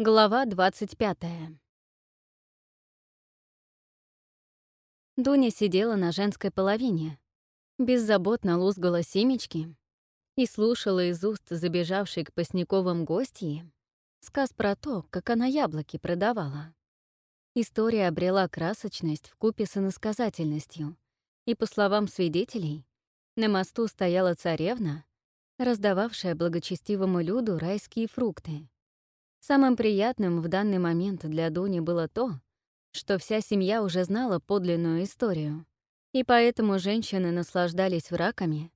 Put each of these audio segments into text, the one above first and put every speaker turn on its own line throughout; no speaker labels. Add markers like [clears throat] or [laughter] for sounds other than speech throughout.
Глава 25. Дуня сидела на женской половине, беззаботно лузгала семечки и слушала из уст забежавшей к Пасняковым гостьи сказ про то, как она яблоки продавала. История обрела красочность в купе с иносказательностью, и, по словам свидетелей, на мосту стояла царевна, раздававшая благочестивому люду райские фрукты. Самым приятным в данный момент для Дуни было то, что вся семья уже знала подлинную историю, и поэтому женщины наслаждались враками,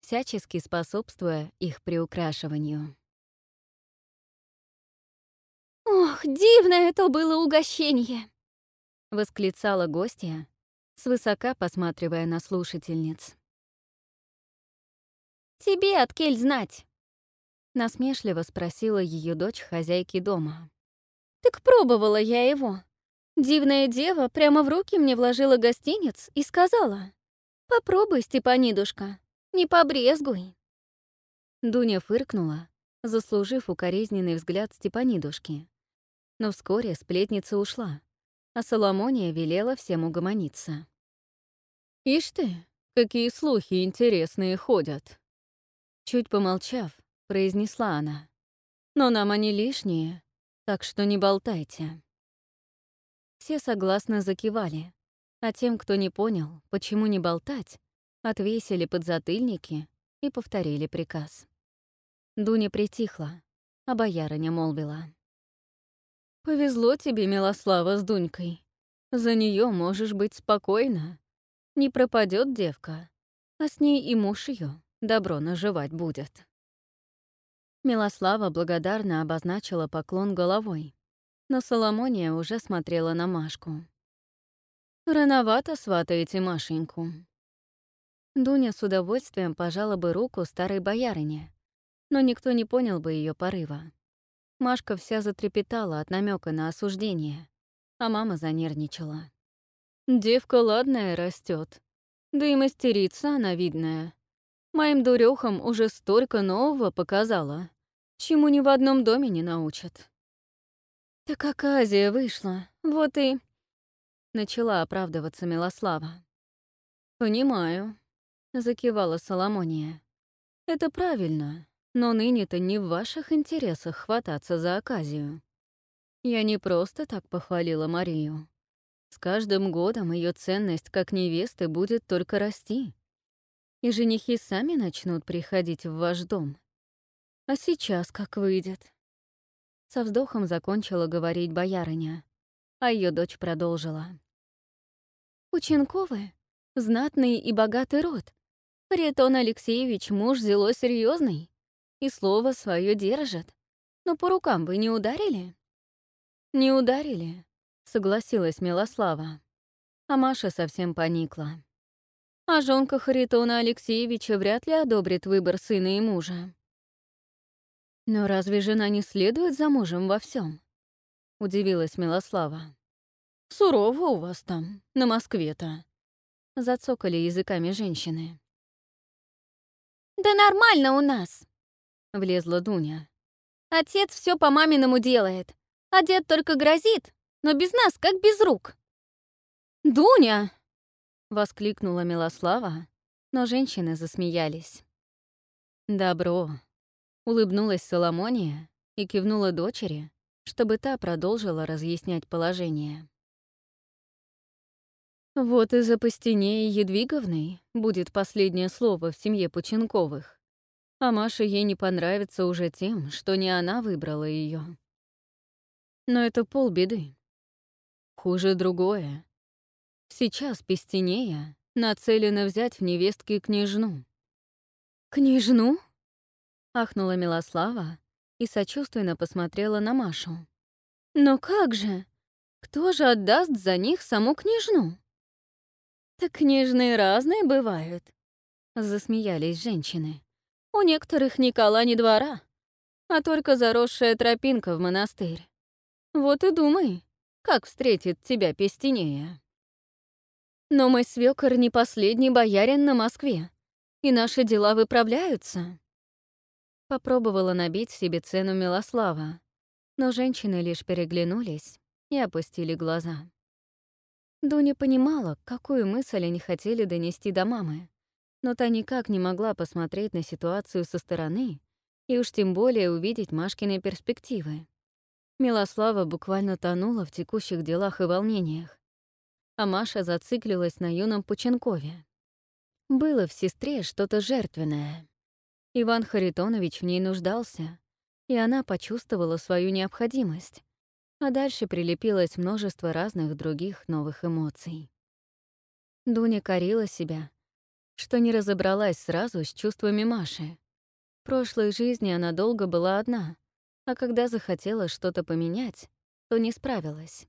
всячески способствуя их приукрашиванию.
«Ох, дивное это было угощение!»
— восклицала гостья, свысока посматривая на слушательниц.
«Тебе, Откель, знать!»
Насмешливо спросила ее дочь хозяйки дома.
«Так пробовала я его. Дивная дева прямо в руки мне вложила гостиниц и сказала, «Попробуй, Степанидушка, не побрезгуй».
Дуня фыркнула, заслужив укоризненный взгляд Степанидушки. Но вскоре сплетница ушла, а Соломония велела всем угомониться. «Ишь ты, какие слухи интересные ходят!» Чуть помолчав, произнесла она. «Но нам они лишние, так что не болтайте». Все согласно закивали, а тем, кто не понял, почему не болтать, отвесили подзатыльники и повторили приказ. Дуня притихла, а боярыня молвила. «Повезло тебе, Милослава, с Дунькой. За нее можешь быть спокойна. Не пропадет девка, а с ней и муж ее добро наживать будет». Милослава благодарно обозначила поклон головой, но Соломония уже смотрела на Машку. «Рановато сватаете Машеньку». Дуня с удовольствием пожала бы руку старой боярине, но никто не понял бы ее порыва. Машка вся затрепетала от намека на осуждение, а мама занервничала. «Девка ладная растет, да и мастерица она видная. Моим дурёхам уже столько нового показала, чему ни в одном доме не научат. «Так оказия вышла, вот и...» Начала оправдываться Милослава. «Понимаю», — закивала Соломония. «Это правильно, но ныне-то не в ваших интересах хвататься за оказию. Я не просто так похвалила Марию. С каждым годом ее ценность как невесты будет только расти и женихи сами начнут приходить в ваш дом. А сейчас как выйдет?» Со вздохом закончила говорить боярыня, а ее дочь продолжила. «Ученковы — знатный и богатый род. Притон Алексеевич муж зело серьезный и слово свое держит. Но по рукам вы не ударили?» «Не ударили», — согласилась Милослава. А Маша совсем поникла а жонка Харитона Алексеевича вряд ли одобрит выбор сына и мужа. «Но разве жена не следует за мужем во всем? удивилась Милослава. «Сурово у вас там, на Москве-то», — зацокали языками женщины.
«Да нормально у нас», — влезла Дуня. «Отец все по маминому делает, а дед только грозит, но без нас, как без рук». «Дуня!» Воскликнула Милослава, но женщины засмеялись. «Добро!» — улыбнулась Соломония и кивнула дочери, чтобы та продолжила разъяснять положение. Вот из-за Пастенеи Едвиговны будет последнее слово в семье Пученковых, а Маша ей не понравится уже тем, что не она выбрала ее. Но это полбеды. Хуже другое. Сейчас Пестинея нацелена взять в невестки княжну. «Княжну?» — ахнула Милослава и сочувственно посмотрела на Машу. «Но как же? Кто же отдаст за них саму княжну?» «Так княжны разные бывают», — засмеялись женщины. «У некоторых ни кола, ни двора, а только заросшая тропинка в монастырь. Вот и думай, как встретит тебя Пестинея». Но мой свёкор не последний боярин на Москве, и наши дела выправляются. Попробовала набить себе цену Милослава,
Но женщины лишь переглянулись и опустили глаза. Дуня понимала, какую мысль они хотели донести до мамы, но та никак не могла посмотреть на ситуацию со стороны и уж тем более увидеть Машкины перспективы. Милослава буквально тонула в текущих делах и волнениях, а Маша зациклилась на юном Пученкове. Было в сестре что-то жертвенное. Иван Харитонович в ней нуждался, и она почувствовала свою необходимость, а дальше прилепилось множество разных других новых эмоций. Дуня корила себя, что не разобралась сразу с чувствами Маши. В прошлой жизни она долго была одна, а когда захотела что-то поменять, то не справилась.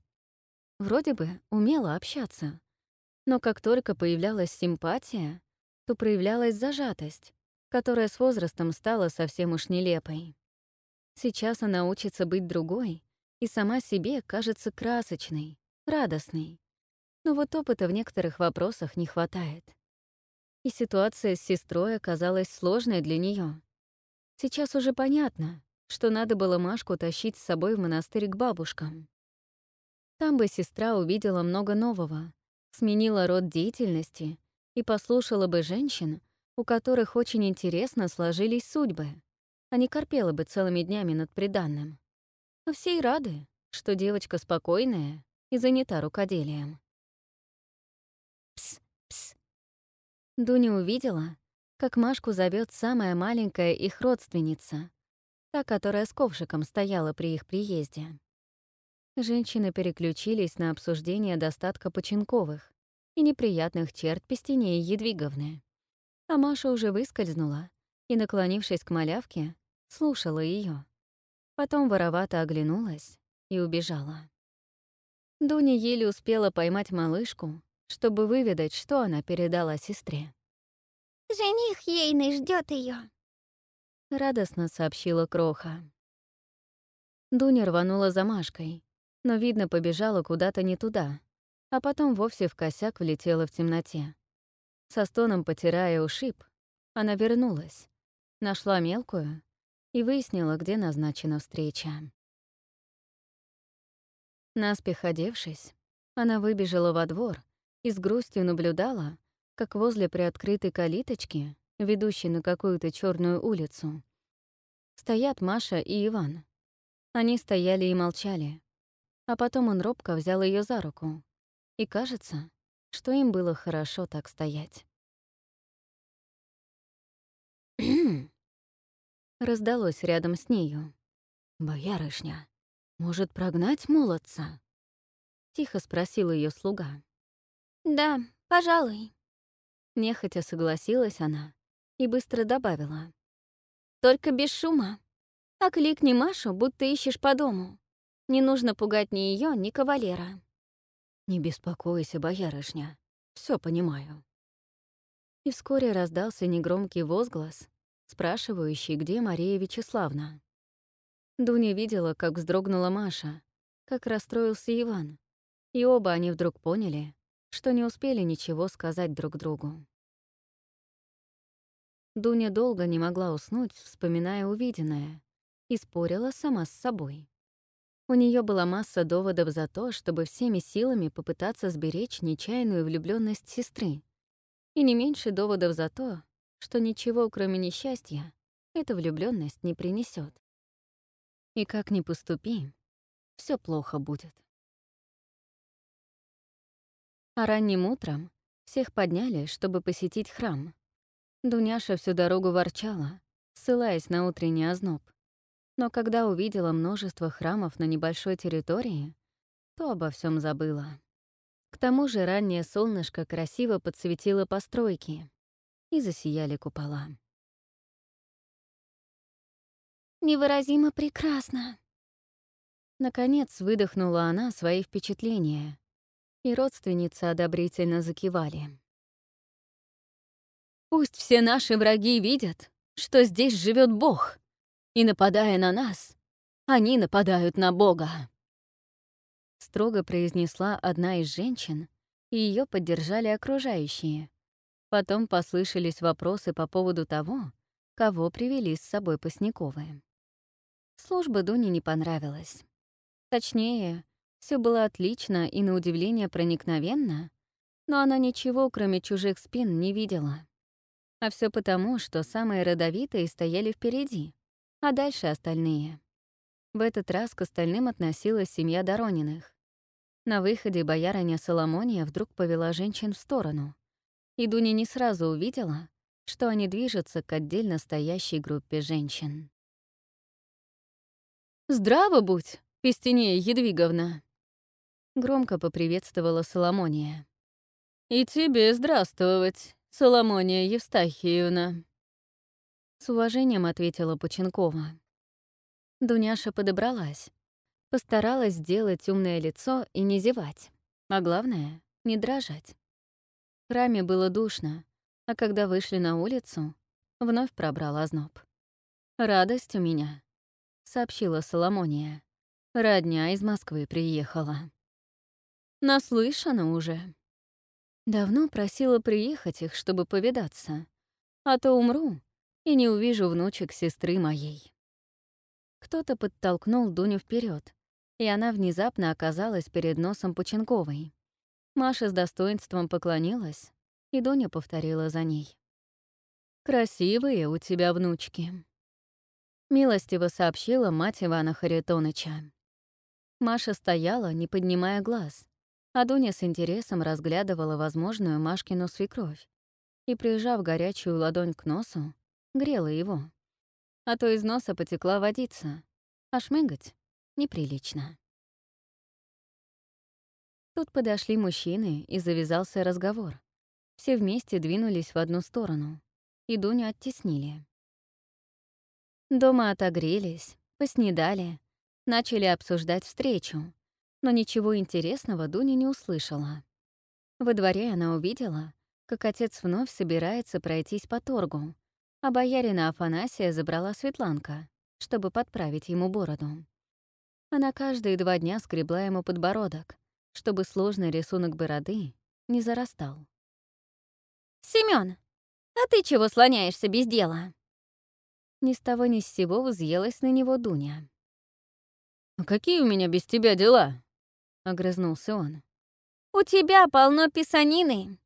Вроде бы умела общаться, но как только появлялась симпатия, то проявлялась зажатость, которая с возрастом стала совсем уж нелепой. Сейчас она учится быть другой и сама себе кажется красочной, радостной. Но вот опыта в некоторых вопросах не хватает. И ситуация с сестрой оказалась сложной для нее. Сейчас уже понятно, что надо было Машку тащить с собой в монастырь к бабушкам. Там бы сестра увидела много нового, сменила род деятельности и послушала бы женщин, у которых очень интересно сложились судьбы, а не корпела бы целыми днями над приданным. А все и рады, что девочка спокойная и занята рукоделием. Пс, пс. Дуня увидела, как Машку зовет самая маленькая их родственница, та, которая с ковшиком стояла при их приезде. Женщины переключились на обсуждение достатка Починковых и неприятных черт Пестенеи Едвиговны. А Маша уже выскользнула и, наклонившись к малявке, слушала ее. Потом воровато оглянулась и убежала. Дуня еле успела поймать малышку, чтобы выведать, что она передала сестре.
«Жених ейный ждет ее,
радостно сообщила Кроха. Дуня рванула за Машкой, но, видно, побежала куда-то не туда, а потом вовсе в косяк влетела в темноте. Со стоном потирая ушиб, она вернулась, нашла мелкую и выяснила, где назначена встреча. Наспех одевшись, она выбежала во двор и с грустью наблюдала, как возле приоткрытой калиточки, ведущей на какую-то черную улицу, стоят Маша и Иван. Они стояли и молчали, а потом он робко взял ее за руку, и кажется, что им было хорошо так стоять. [clears throat] раздалось рядом с нею. «Боярышня, может, прогнать молодца?» — тихо спросил ее слуга.
«Да, пожалуй».
Нехотя согласилась она и быстро добавила.
«Только без шума. Окликни Машу, будто ищешь по дому. Не нужно пугать ни ее, ни кавалера».
«Не беспокойся, боярышня, все понимаю». И вскоре раздался негромкий возглас, спрашивающий, где Мария Вячеславна. Дуня видела, как вздрогнула Маша, как расстроился Иван, и оба они вдруг поняли, что не успели ничего сказать друг другу. Дуня долго не могла уснуть, вспоминая увиденное, и спорила сама с собой. У нее была масса доводов за то, чтобы всеми силами попытаться сберечь нечаянную влюбленность сестры, и не меньше доводов за то, что ничего, кроме несчастья, эта влюбленность не принесет. И как ни поступи, все плохо будет. А ранним утром всех подняли, чтобы посетить храм. Дуняша всю дорогу ворчала, ссылаясь на утренний озноб. Но когда увидела множество храмов на небольшой территории, то обо всем забыла. К тому же раннее солнышко красиво подсветило постройки, и засияли купола.
«Невыразимо прекрасно!»
Наконец выдохнула она свои впечатления, и родственницы одобрительно закивали. «Пусть все наши враги видят, что здесь живет Бог, и, нападая на нас, они нападают на Бога!» Строго произнесла одна из женщин, и ее поддержали окружающие, Потом послышались вопросы по поводу того, кого привели с собой Пасняковы. Служба Дуне не понравилась. Точнее, все было отлично и, на удивление, проникновенно, но она ничего, кроме чужих спин, не видела. А все потому, что самые родовитые стояли впереди, а дальше остальные. В этот раз к остальным относилась семья Дорониных. На выходе боярыня Соломония вдруг повела женщин в сторону, и Дуня не сразу увидела, что они движутся к отдельно стоящей группе женщин.
«Здраво будь, Пестинея Едвиговна!» Громко поприветствовала Соломония. «И тебе здравствовать, Соломония Евстахиевна!»
С уважением ответила Пученкова. Дуняша подобралась. Постаралась сделать умное лицо и не зевать. А главное — не дрожать. В храме было душно, а когда вышли на улицу, вновь пробрал озноб. «Радость у меня», — сообщила Соломония. «Родня из Москвы приехала».
«Наслышана уже».
Давно просила приехать их, чтобы повидаться, а то умру и не увижу внучек сестры моей. Кто-то подтолкнул Дуню вперед, и она внезапно оказалась перед носом Пученковой. Маша с достоинством поклонилась, и Дуня повторила за ней.
«Красивые у тебя внучки», — милостиво сообщила мать Ивана Харитоныча.
Маша стояла, не поднимая глаз, а Дуня с интересом разглядывала возможную Машкину свекровь и, прижав горячую ладонь к носу, грела его а то из носа потекла водица, а шмыгать неприлично. Тут подошли мужчины, и завязался разговор. Все вместе двинулись в одну сторону, и Дуню оттеснили. Дома отогрелись, поснедали, начали обсуждать встречу, но ничего интересного Дуня не услышала. Во дворе она увидела, как отец вновь собирается пройтись по торгу, а боярина Афанасия забрала Светланка, чтобы подправить ему бороду. Она каждые два дня скребла ему подбородок, чтобы сложный рисунок бороды не зарастал.
«Семён, а ты чего слоняешься без дела?»
Ни с того ни с сего взъелась на него Дуня.
«А какие у меня без тебя дела?»
— огрызнулся он.
«У тебя полно писанины.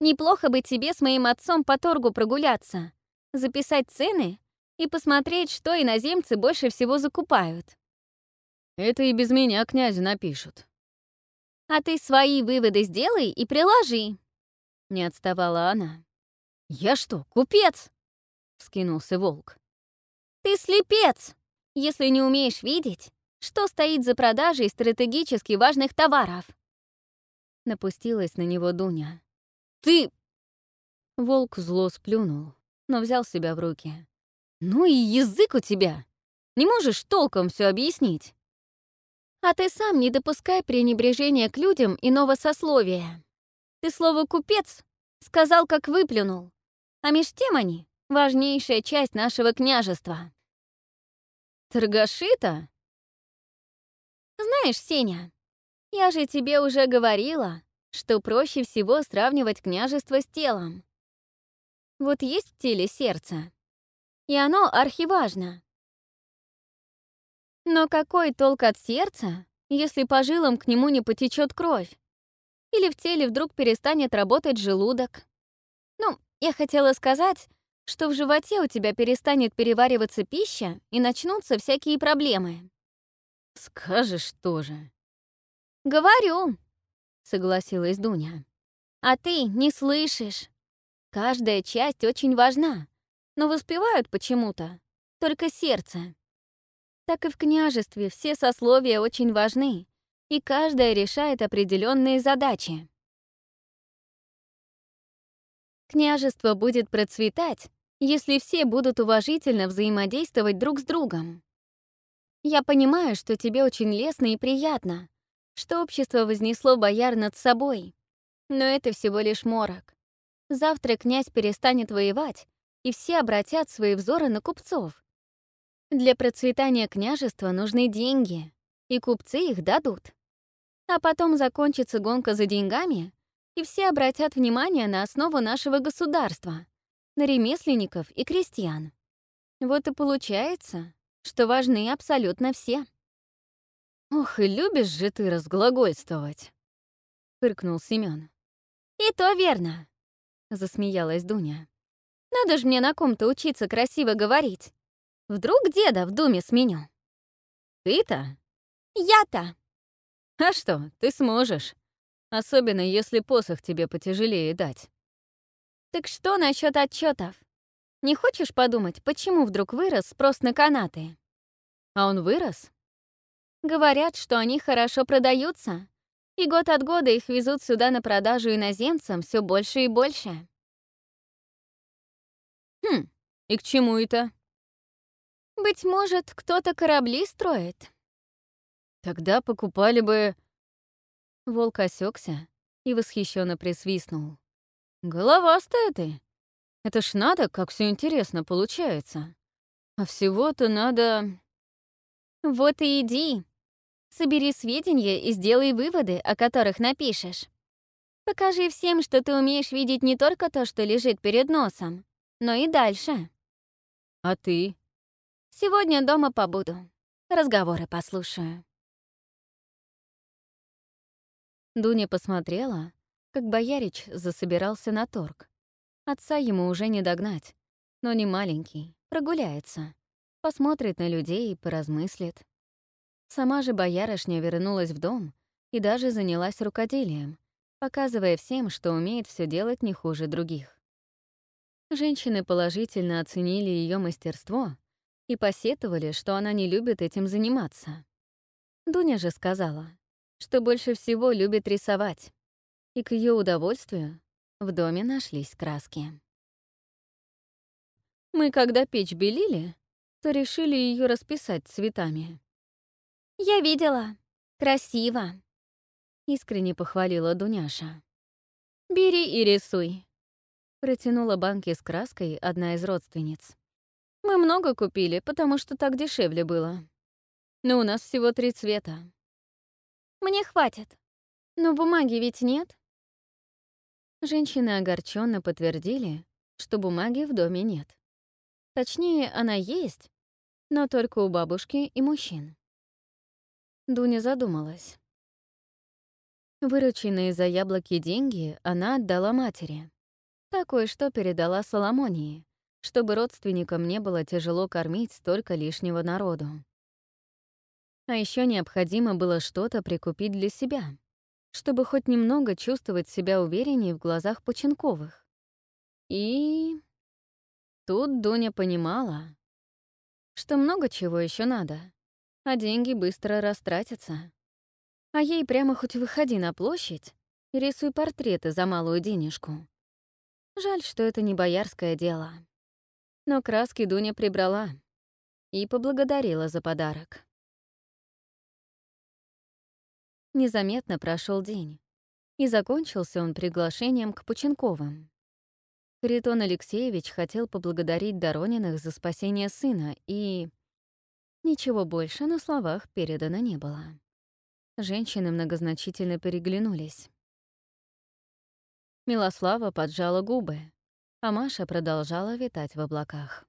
Неплохо бы тебе с моим отцом по торгу прогуляться, записать цены и посмотреть, что иноземцы больше всего закупают.
Это и без меня князю напишут.
А ты свои выводы сделай и приложи.
Не отставала она.
Я что, купец?
Вскинулся волк.
Ты слепец, если не умеешь видеть, что стоит за продажей стратегически важных товаров.
Напустилась на него Дуня.
Ты...
Волк зло сплюнул, но взял себя в руки.
«Ну и язык у тебя! Не можешь толком все объяснить!»
«А ты сам не допускай пренебрежения к людям иного сословия. Ты слово «купец» сказал, как выплюнул, а меж тем они — важнейшая часть нашего княжества».
«Торгаши-то?»
«Знаешь, Сеня, я же тебе уже говорила, что проще всего сравнивать княжество с телом. Вот есть в теле сердце, и оно архиважно. Но какой толк от сердца, если по жилам к нему не потечет кровь? Или в теле вдруг перестанет работать желудок? Ну, я хотела сказать, что в животе у тебя перестанет перевариваться пища и начнутся всякие проблемы.
Скажешь тоже.
Говорю, согласилась Дуня. А ты не слышишь. Каждая часть очень важна, но воспевают почему-то только сердце. Так и в княжестве все сословия очень важны, и каждая решает определенные задачи. Княжество будет процветать, если все будут уважительно взаимодействовать друг с другом. Я понимаю, что тебе очень лестно и приятно, что общество вознесло бояр над собой, но это всего лишь морок. Завтра князь перестанет воевать, и все обратят свои взоры на купцов. Для процветания княжества нужны деньги, и купцы их дадут. А потом закончится гонка за деньгами, и все обратят внимание на основу нашего государства, на ремесленников и крестьян. Вот и получается, что важны абсолютно все.
«Ох, и любишь же ты разглагольствовать!» — фыркнул Семён.
«И то верно!» — засмеялась Дуня. «Надо ж мне на ком-то учиться красиво говорить. Вдруг деда в думе сменю?»
«Ты-то?»
«Я-то!»
«А что, ты сможешь. Особенно, если посох тебе потяжелее дать».
«Так что насчет отчетов? Не хочешь подумать, почему вдруг вырос спрос на канаты?»
«А он вырос?»
Говорят, что они хорошо продаются, и год от года их везут сюда на продажу иноземцам все больше и больше.
Хм, и к чему это?
Быть может, кто-то корабли строит.
Тогда покупали бы... Волк осекся и восхищенно присвистнул. Головастая ты! Это ж надо, как все интересно получается. А всего-то надо...
Вот и иди. Собери сведения и сделай выводы, о которых напишешь. Покажи всем, что ты умеешь видеть не только то, что лежит перед носом, но и дальше.
А ты?
Сегодня дома побуду. Разговоры послушаю.
Дуня посмотрела, как боярич засобирался на торг. Отца ему уже не догнать, но не маленький, прогуляется, посмотрит на людей и поразмыслит. Сама же боярышня вернулась в дом и даже занялась рукоделием, показывая всем, что умеет все делать не хуже других. Женщины положительно оценили ее мастерство и посетовали, что она не любит этим заниматься. Дуня же сказала, что больше всего любит рисовать, и к ее удовольствию в доме нашлись краски. Мы, когда печь белили, то решили ее расписать цветами.
«Я видела. Красиво», —
искренне похвалила Дуняша. «Бери и рисуй», — протянула банки с краской одна из родственниц. «Мы много купили, потому что так дешевле было. Но у нас всего три цвета».
«Мне хватит. Но бумаги ведь нет?»
Женщины огорченно подтвердили, что бумаги в доме нет. Точнее, она есть, но только у бабушки и мужчин. Дуня задумалась. Вырученные за яблоки деньги она отдала матери. Такое что передала Соломонии, чтобы родственникам не было тяжело кормить столько лишнего народу. А еще необходимо было что-то прикупить для себя, чтобы хоть немного чувствовать себя увереннее в глазах Поченковых. И... Тут Дуня понимала, что много чего еще надо а деньги быстро растратятся. А ей прямо хоть выходи на площадь и рисуй портреты за малую денежку. Жаль, что это не боярское дело. Но краски Дуня прибрала и поблагодарила за подарок. Незаметно прошел день, и закончился он приглашением к Пученковым. Харитон Алексеевич хотел поблагодарить Дорониных за спасение сына и Ничего больше на словах передано не было. Женщины многозначительно переглянулись. Милослава поджала губы, а Маша продолжала витать в облаках.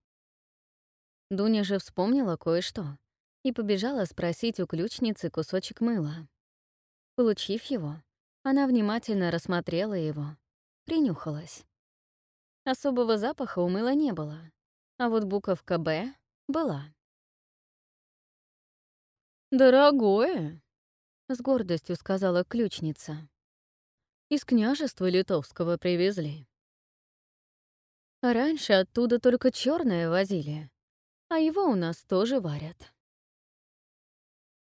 Дуня же вспомнила кое-что и побежала спросить у ключницы кусочек мыла. Получив его, она внимательно рассмотрела его, принюхалась. Особого запаха у мыла не было, а вот буковка «Б» была. «Дорогое», — с гордостью сказала ключница. «Из княжества литовского привезли. Раньше оттуда только черное возили, а его у нас тоже варят».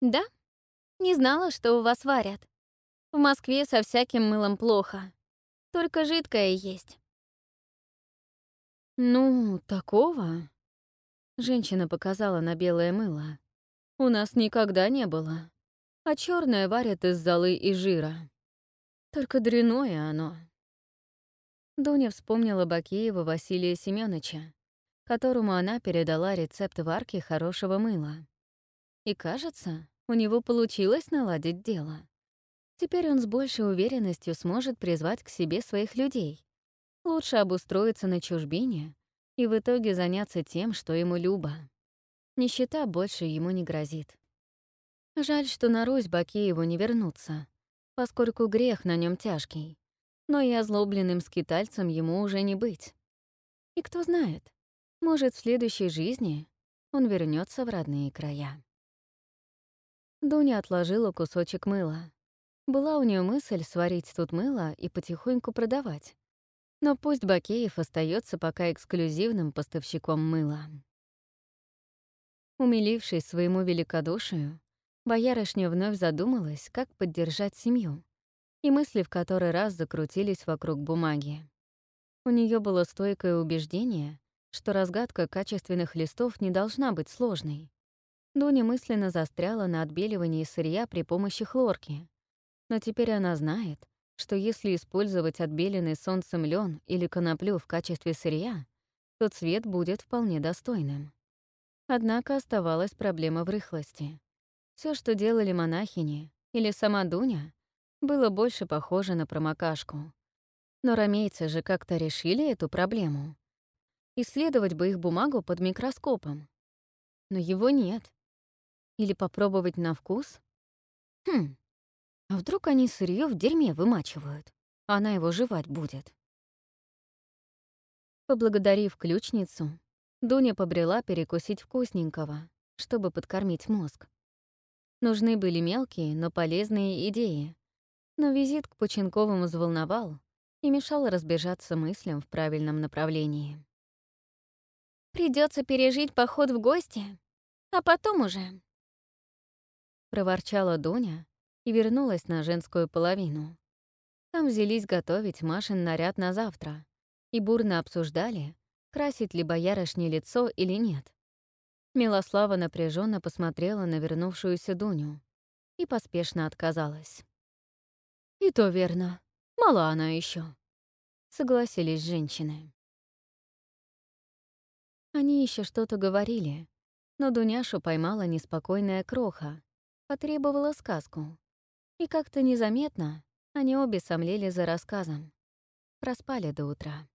«Да? Не знала, что у вас варят. В Москве со всяким мылом плохо. Только жидкое есть».
«Ну, такого...» Женщина показала на белое мыло у нас никогда не было. А черное варят из золы и жира. Только дряное оно. Дуня вспомнила Бакеева Василия Семёныча, которому она передала рецепт варки хорошего мыла. И, кажется, у него получилось наладить дело. Теперь он с большей уверенностью сможет призвать к себе своих людей, лучше обустроиться на чужбине и в итоге заняться тем, что ему любо. Нищета больше ему не грозит. Жаль, что на Русь Бакееву не вернуться, поскольку грех на нем тяжкий, но и озлобленным скитальцем ему уже не быть. И кто знает, может, в следующей жизни он вернется в родные края. Дуня отложила кусочек мыла. Была у нее мысль сварить тут мыло и потихоньку продавать. Но пусть Бакеев остается пока эксклюзивным поставщиком мыла. Умилившись своему великодушию, боярышня вновь задумалась, как поддержать семью, и мысли в который раз закрутились вокруг бумаги. У нее было стойкое убеждение, что разгадка качественных листов не должна быть сложной. Дуня мысленно застряла на отбеливании сырья при помощи хлорки, но теперь она знает, что если использовать отбеленный солнцем лен или коноплю в качестве сырья, то цвет будет вполне достойным. Однако оставалась проблема в рыхлости. Все, что делали монахини или сама Дуня, было больше похоже на промокашку. Но ромейцы же как-то решили эту проблему. Исследовать бы их бумагу под микроскопом. Но его нет. Или попробовать на вкус? Хм, а вдруг они сырье в дерьме вымачивают, она его жевать будет? Поблагодарив ключницу, Дуня побрела перекусить вкусненького, чтобы подкормить мозг. Нужны были мелкие, но полезные идеи. Но визит к Пученковым взволновал и мешал разбежаться мыслям в правильном направлении.
Придется пережить поход в гости, а потом уже.
Проворчала Дуня, и вернулась на женскую половину. Там взялись готовить Машин наряд на завтра и бурно обсуждали, красить ли боярышне лицо или нет. Милослава напряженно посмотрела на вернувшуюся Дуню и поспешно отказалась. «И то верно. Мала она еще, согласились женщины. Они еще что-то говорили, но Дуняшу поймала неспокойная кроха, потребовала сказку. И как-то незаметно они обе сомлели за рассказом. Проспали до утра.